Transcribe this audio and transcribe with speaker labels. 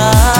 Speaker 1: pasar.